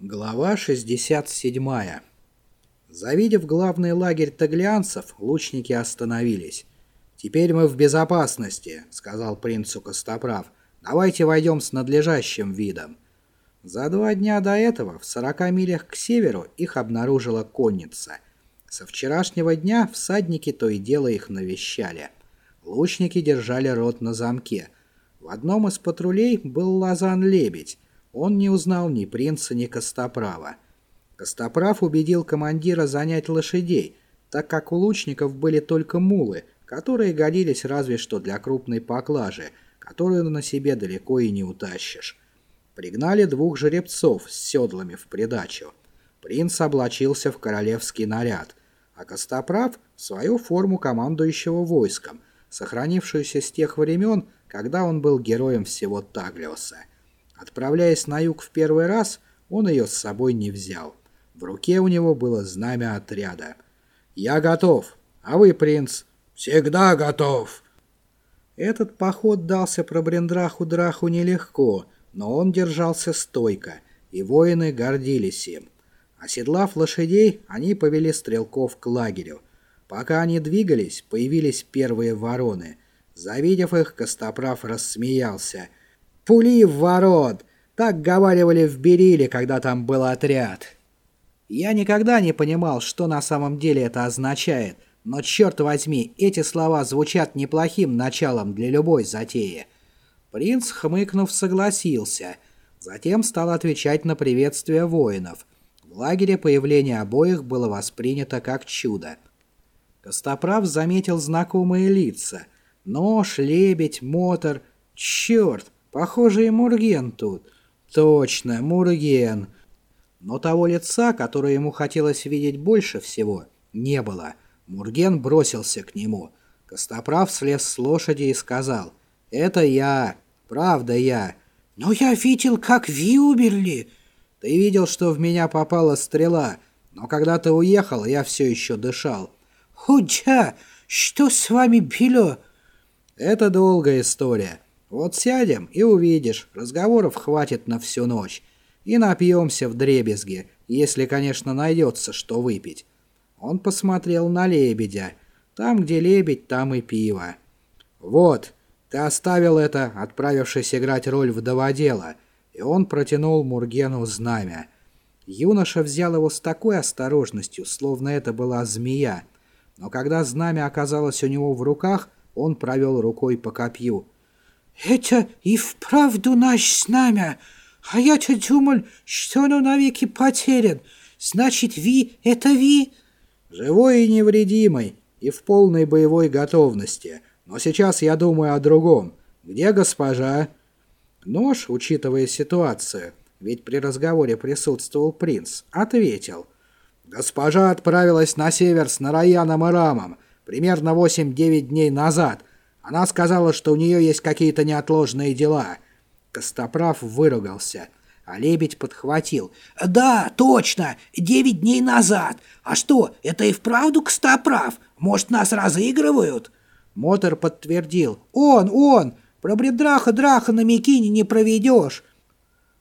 Глава 67. Завидев главный лагерь таглианцев, лучники остановились. «Теперь мы в безопасности», — сказал принцу Костоправ. «Давайте войдем с надлежащим видом». За два дня до этого в 40 милях к северу их обнаружила конница. Со вчерашнего дня всадники то и дело их навещали. Лучники держали рот на замке. В одном из патрулей был Лазан-лебедь, он не узнал ни принца, ни Костоправа. Костоправ убедил командира занять лошадей, так как у лучников были только мулы, которые годились разве что для крупной поклажи, которую на себе далеко и не утащишь. Пригнали двух жеребцов с седлами в придачу. Принц облачился в королевский наряд, а Костоправ — в свою форму командующего войском, сохранившуюся с тех времен, когда он был героем всего Таглиоса. Отправляясь на юг в первый раз, он ее с собой не взял. В руке у него было знамя отряда. «Я готов. А вы, принц?» «Всегда готов!» Этот поход дался Пробрендраху-Драху нелегко, но он держался стойко, и воины гордились им. Оседлав лошадей, они повели стрелков к лагерю. Пока они двигались, появились первые вороны. Завидев их, Костоправ рассмеялся – Пули в ворот! Так говаривали в Бериле, когда там был отряд. Я никогда не понимал, что на самом деле это означает, но черт возьми, эти слова звучат неплохим началом для любой затеи. Принц, хмыкнув, согласился. Затем стал отвечать на приветствие воинов. В лагере появление обоих было воспринято как чудо. Костоправ заметил знакомые лица. Нож, лебедь, мотор. Черт! Похоже, и Мурген тут. Точно, Мурген. Но того лица, которое ему хотелось видеть больше всего, не было. Мурген бросился к нему. Костоправ слез с лошади и сказал, «Это я, правда я». «Но я видел, как вы умерли». «Ты видел, что в меня попала стрела, но когда ты уехал, я все еще дышал». «Худя, что с вами было?» «Это долгая история». Вот сядем и увидишь, разговоров хватит на всю ночь. И напьемся в дребезге, если, конечно, найдется, что выпить. Он посмотрел на лебедя. Там, где лебедь, там и пиво. Вот, ты оставил это, отправившись играть роль вдоводела. И он протянул Мургену знамя. Юноша взял его с такой осторожностью, словно это была змея. Но когда знамя оказалось у него в руках, он провел рукой по копью – «Это и вправду наш знамя, а я-то думал, что оно навеки потерян. Значит, Ви — это Ви?» «Живой и невредимый, и в полной боевой готовности. Но сейчас я думаю о другом. Где госпожа?» Нож, учитывая ситуацию, ведь при разговоре присутствовал принц, ответил. «Госпожа отправилась на север с Нараяном и Рамом примерно 8-9 дней назад, она сказала, что у нее есть какие-то неотложные дела. Костоправ выругался, а лебедь подхватил. «Да, точно, девять дней назад. А что, это и вправду Костоправ? Может, нас разыгрывают?» Мотор подтвердил. «Он, он! Про бредраха-драха на Микине не проведешь!»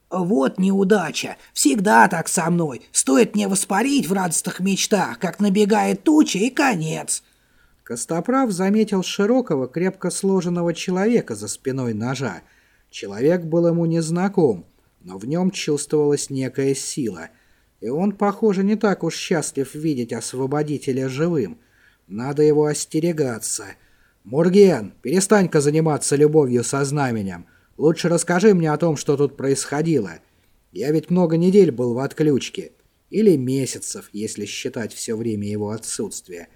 «Вот неудача. Всегда так со мной. Стоит мне воспарить в радостных мечтах, как набегает туча и конец». Костоправ заметил широкого, крепко сложенного человека за спиной ножа. Человек был ему незнаком, но в нем чувствовалась некая сила. И он, похоже, не так уж счастлив видеть освободителя живым. Надо его остерегаться. «Мурген, перестань-ка заниматься любовью со знаменем. Лучше расскажи мне о том, что тут происходило. Я ведь много недель был в отключке. Или месяцев, если считать все время его отсутствия».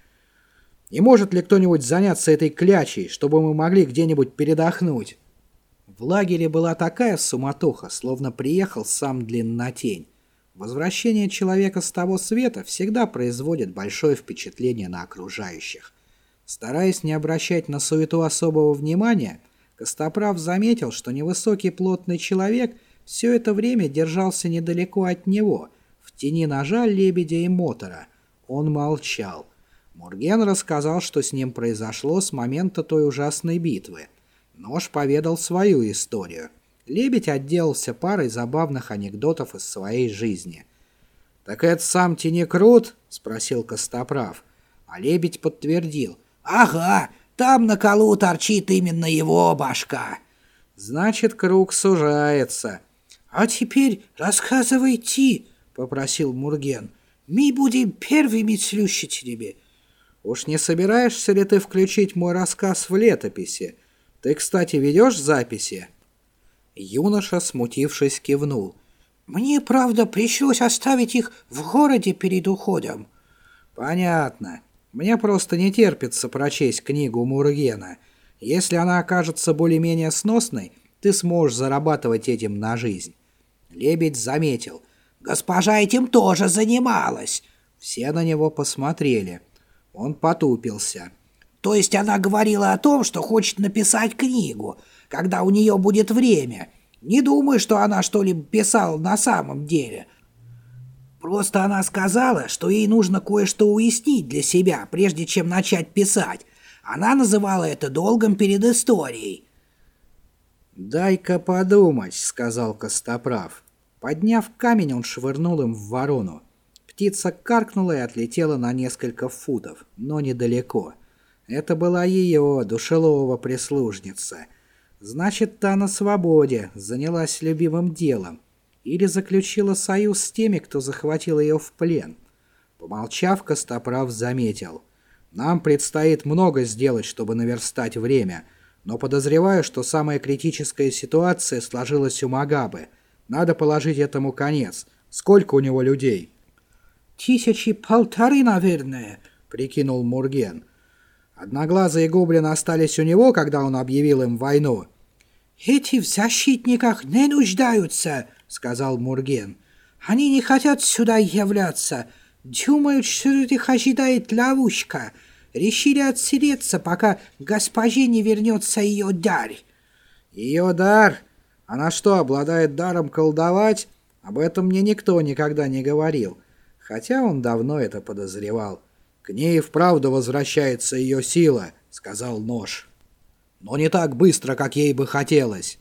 Не может ли кто-нибудь заняться этой клячей, чтобы мы могли где-нибудь передохнуть?» В лагере была такая суматоха, словно приехал сам Длиннотень. Возвращение человека с того света всегда производит большое впечатление на окружающих. Стараясь не обращать на суету особого внимания, Костоправ заметил, что невысокий плотный человек все это время держался недалеко от него, в тени ножа лебедя и мотора. Он молчал. Мурген рассказал, что с ним произошло с момента той ужасной битвы. Нож поведал свою историю. Лебедь отделался парой забавных анекдотов из своей жизни. «Так это сам Тенекрут?» — спросил Костоправ. А лебедь подтвердил. «Ага, там на колу торчит именно его башка». «Значит, круг сужается». «А теперь рассказывайте», — попросил Мурген. «Мы будем первыми слушателями». «Уж не собираешься ли ты включить мой рассказ в летописи? Ты, кстати, ведешь записи?» Юноша, смутившись, кивнул. «Мне, правда, пришлось оставить их в городе перед уходом». «Понятно. Мне просто не терпится прочесть книгу Мургена. Если она окажется более-менее сносной, ты сможешь зарабатывать этим на жизнь». Лебедь заметил. «Госпожа этим тоже занималась». Все на него посмотрели. Он потупился. «То есть она говорила о том, что хочет написать книгу, когда у нее будет время. Не думаю, что она что-либо писала на самом деле. Просто она сказала, что ей нужно кое-что уяснить для себя, прежде чем начать писать. Она называла это долгом перед историей. «Дай-ка подумать», — сказал Костоправ. Подняв камень, он швырнул им в ворону. Птица каркнула и отлетела на несколько футов, но недалеко. Это была ее, душелового прислужница. Значит, та на свободе, занялась любимым делом. Или заключила союз с теми, кто захватил ее в плен. Помолчав, Костоправ заметил. «Нам предстоит много сделать, чтобы наверстать время, но подозреваю, что самая критическая ситуация сложилась у Магабы. Надо положить этому конец. Сколько у него людей?» «Тысячи полторы, наверное», — прикинул Мурген. Одноглазые гоблины остались у него, когда он объявил им войну. «Эти в защитниках не нуждаются», сказал Мурген. «Они не хотят сюда являться. Думают, что их ожидает ловушка. Решили отсидеться, пока госпоже не вернется ее дар». «Ее дар? Она что, обладает даром колдовать? Об этом мне никто никогда не говорил, хотя он давно это подозревал. К ней вправду возвращается ее сила», — сказал Нож. «Но не так быстро, как ей бы хотелось».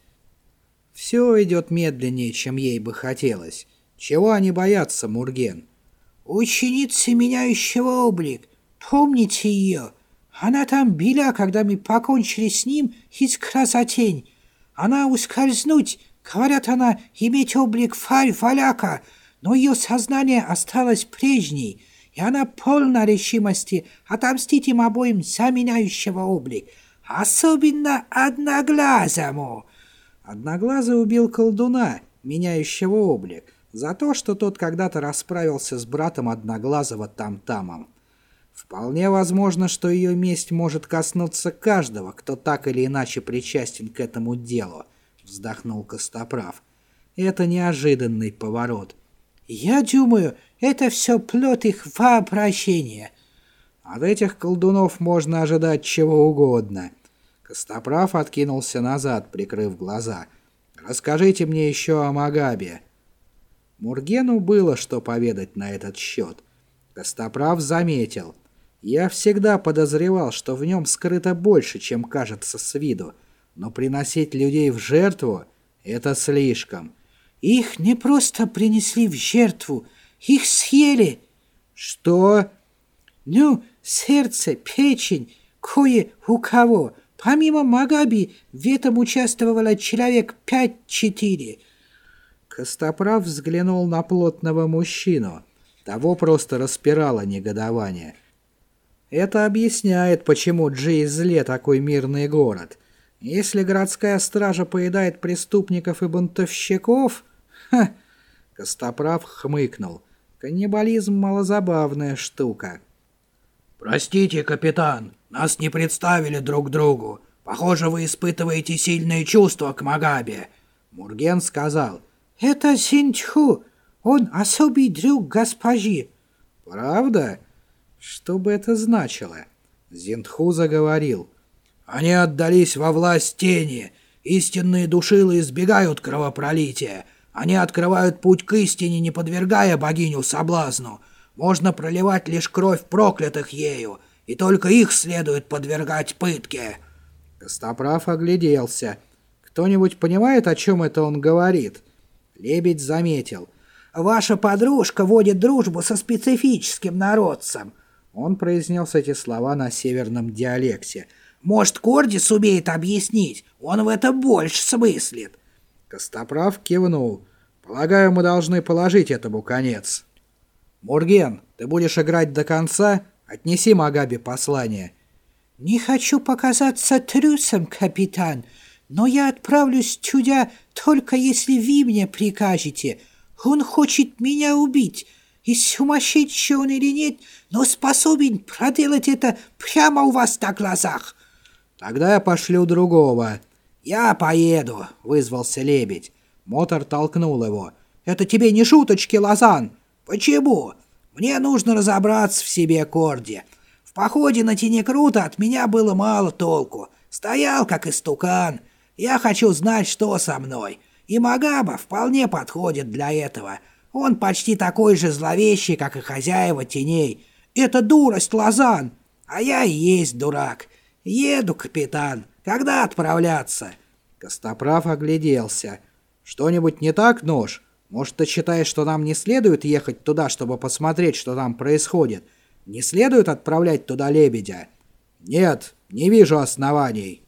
Все идет медленнее, чем ей бы хотелось. Чего они боятся, Мурген? Ученица, меняющего облик. Помните ее? Она там bila, когда мы покончили с ним из красотень. Она ускользнуть, говорят она, иметь облик фарь валяка, но ее сознание осталось прежней, и она полна решимости отомстить им обоим за меняющего облик, особенно одноглазому. Одноглазый убил колдуна, меняющего облик, за то, что тот когда-то расправился с братом Одноглазого Там-Тамом. Вполне возможно, что ее месть может коснуться каждого, кто так или иначе причастен к этому делу, вздохнул Костоправ. Это неожиданный поворот. Я думаю, это все плод их воображения. От этих колдунов можно ожидать чего угодно. Костоправ откинулся назад, прикрыв глаза. «Расскажите мне еще о Магабе». Мургену было что поведать на этот счет. Костоправ заметил. «Я всегда подозревал, что в нем скрыто больше, чем кажется с виду, но приносить людей в жертву — это слишком». «Их не просто принесли в жертву, их съели». «Что?» «Ну, сердце, печень, кое у кого». Помимо Магаби в этом участвовало человек пять-четыре. Костоправ взглянул на плотного мужчину. Того просто распирало негодование. Это объясняет, почему Джейзле такой мирный город. Если городская стража поедает преступников и бунтовщиков... Ха! Костоправ хмыкнул. Каннибализм малозабавная штука. «Простите, капитан, нас не представили друг другу. Похоже, вы испытываете сильные чувства к Магабе». Мурген сказал. «Это Синчху. Он особый друг госпожи». «Правда? Что бы это значило?» Зинтху заговорил. «Они отдались во власть тени. Истинные душилы избегают кровопролития. Они открывают путь к истине, не подвергая богиню соблазну. Можно проливать лишь кровь проклятых ею, и только их следует подвергать пытке». Костоправ огляделся. Кто-нибудь понимает, о чем это он говорит?» Лебедь заметил. «Ваша подружка водит дружбу со специфическим народцем». Он произнес эти слова на северном диалекте. «Может, Корди сумеет объяснить? Он в это больше смыслит». Костоправ кивнул. «Полагаю, мы должны положить этому конец». «Мурген, ты будешь играть до конца? Отнеси Магабе послание». «Не хочу показаться трюсом, капитан, но я отправлюсь туда только если вы мне прикажете. Он хочет меня убить, и сумасшедший он или нет, но способен проделать это прямо у вас на глазах». «Тогда я пошлю другого». «Я поеду», — вызвался лебедь. Мотор толкнул его. «Это тебе не шуточки, Лазан!» «Почему? Мне нужно разобраться в себе, Корди. В походе на Тенекрута от меня было мало толку. Стоял, как истукан. Я хочу знать, что со мной. И Магаба вполне подходит для этого. Он почти такой же зловещий, как и хозяева теней. Это дурость, Лазан. А я и есть дурак. Еду, капитан. Когда отправляться?» Костоправ огляделся. «Что-нибудь не так, нож? Может, ты считаешь, что нам не следует ехать туда, чтобы посмотреть, что там происходит? Не следует отправлять туда лебедя?» «Нет, не вижу оснований».